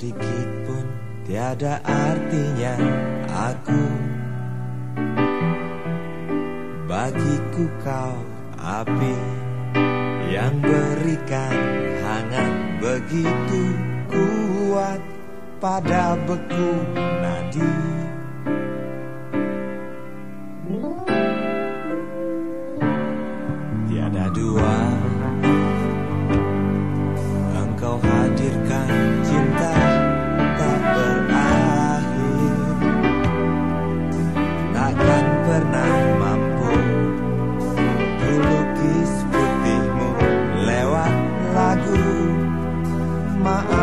sedikit pun tiada artinya. Aku Bagiku kau api yang berikan hangat begitu kuat pada beku nadi. Tiada dua my eyes.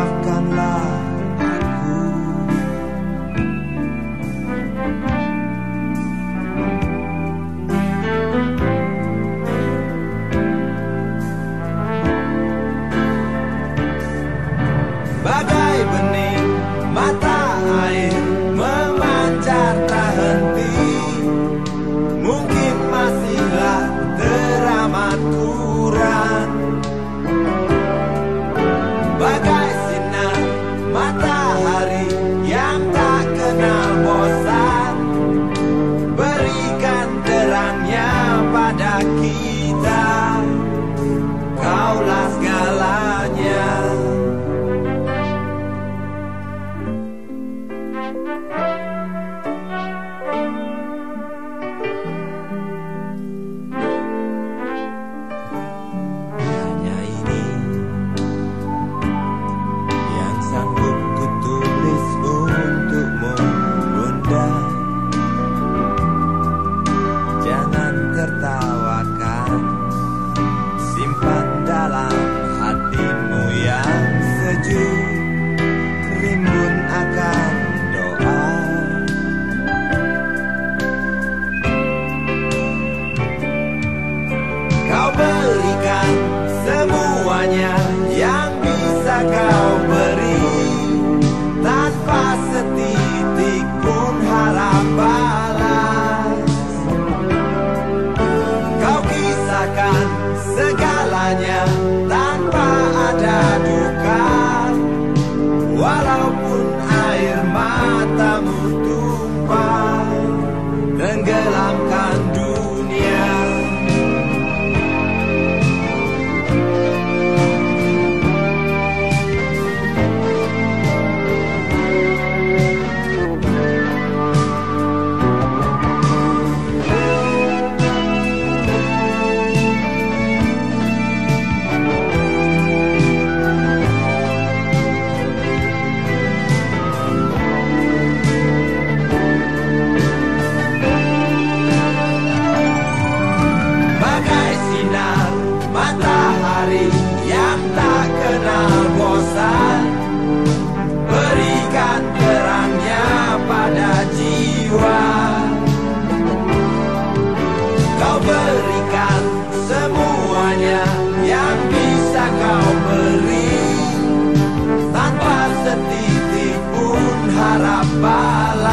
para.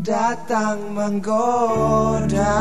datang menggoda.